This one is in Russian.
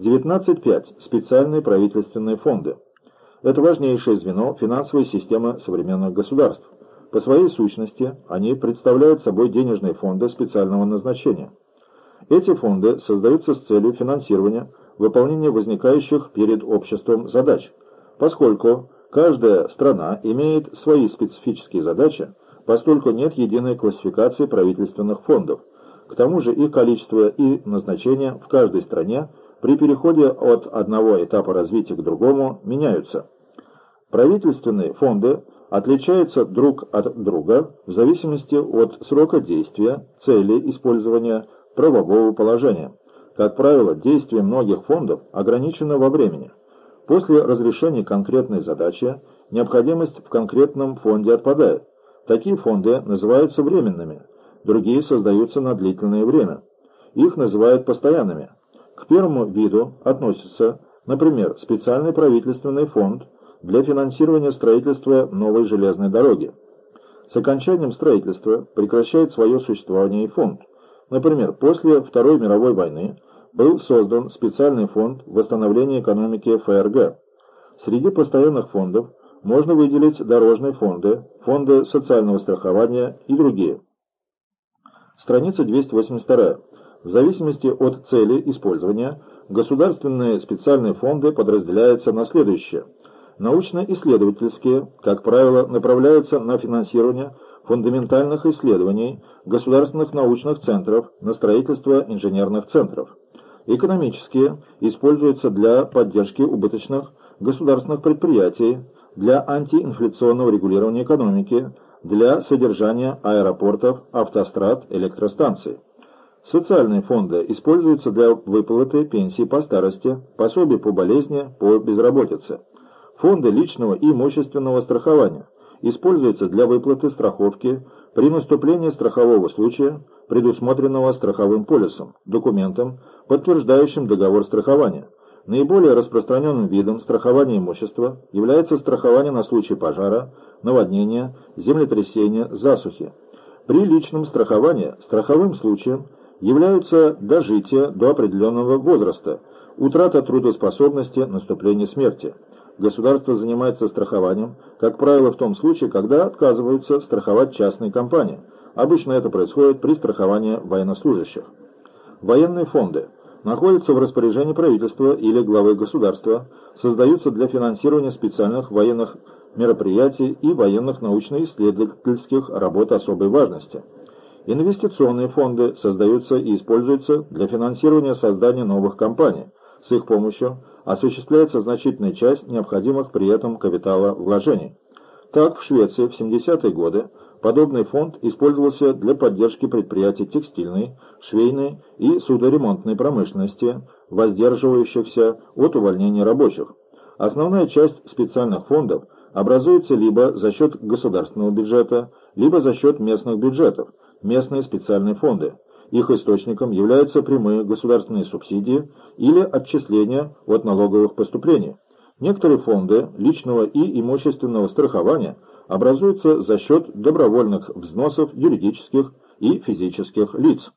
19.5. Специальные правительственные фонды. Это важнейшее звено финансовой системы современных государств. По своей сущности они представляют собой денежные фонды специального назначения. Эти фонды создаются с целью финансирования выполнения возникающих перед обществом задач, поскольку каждая страна имеет свои специфические задачи, поскольку нет единой классификации правительственных фондов. К тому же их количество и назначение в каждой стране при переходе от одного этапа развития к другому меняются. Правительственные фонды отличаются друг от друга в зависимости от срока действия, цели использования, правового положения. Как правило, действие многих фондов ограничено во времени. После разрешения конкретной задачи необходимость в конкретном фонде отпадает. Такие фонды называются временными, другие создаются на длительное время. Их называют постоянными. Первому виду относятся, например, специальный правительственный фонд для финансирования строительства новой железной дороги. С окончанием строительства прекращает свое существование и фонд. Например, после Второй мировой войны был создан специальный фонд восстановления экономики ФРГ. Среди постоянных фондов можно выделить дорожные фонды, фонды социального страхования и другие. Страница 282. В зависимости от цели использования, государственные специальные фонды подразделяются на следующее. Научно-исследовательские, как правило, направляются на финансирование фундаментальных исследований, государственных научных центров, на строительство инженерных центров. Экономические используются для поддержки убыточных государственных предприятий, для антиинфляционного регулирования экономики, для содержания аэропортов, автострад, электростанций. Социальные фонды используются для выплаты пенсий по старости, пособий по болезни, по безработице. Фонды личного и имущественного страхования используются для выплаты страховки при наступлении страхового случая, предусмотренного страховым полисом, документом, подтверждающим договор страхования. Наиболее распространенным видом страхования имущества является страхование на случай пожара, наводнения, землетрясения, засухи. При личном страховании страховым случаем являются дожитие до определенного возраста, утрата трудоспособности, наступление смерти. Государство занимается страхованием, как правило, в том случае, когда отказываются страховать частные компании. Обычно это происходит при страховании военнослужащих. Военные фонды находятся в распоряжении правительства или главы государства, создаются для финансирования специальных военных мероприятий и военных научно-исследовательских работ особой важности. Инвестиционные фонды создаются и используются для финансирования создания новых компаний. С их помощью осуществляется значительная часть необходимых при этом капитала вложений. Так, в Швеции в 70-е годы подобный фонд использовался для поддержки предприятий текстильной, швейной и судоремонтной промышленности, воздерживающихся от увольнения рабочих. Основная часть специальных фондов образуется либо за счет государственного бюджета, либо за счет местных бюджетов, местные специальные фонды. Их источником являются прямые государственные субсидии или отчисления от налоговых поступлений. Некоторые фонды личного и имущественного страхования образуются за счет добровольных взносов юридических и физических лиц.